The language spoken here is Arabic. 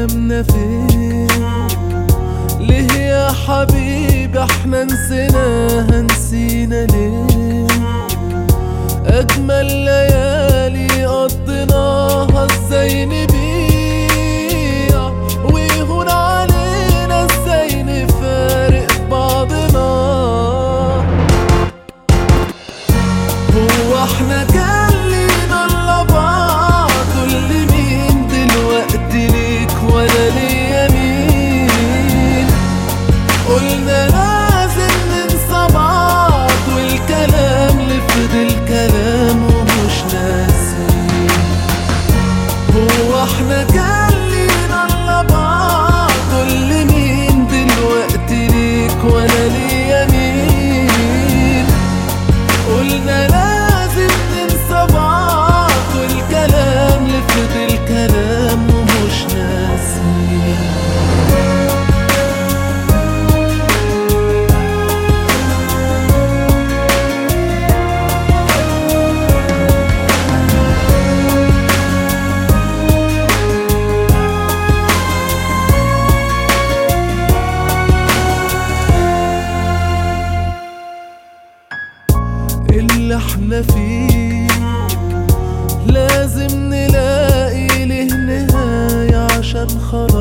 ايامنا فيك. ليه يا حبيبي إحنا نسيناها نسينا ليه؟ أجمل ليالي قضيناها إزاي نبقى إحنا فيك لازم نلاقي له نهاية عشان خلاص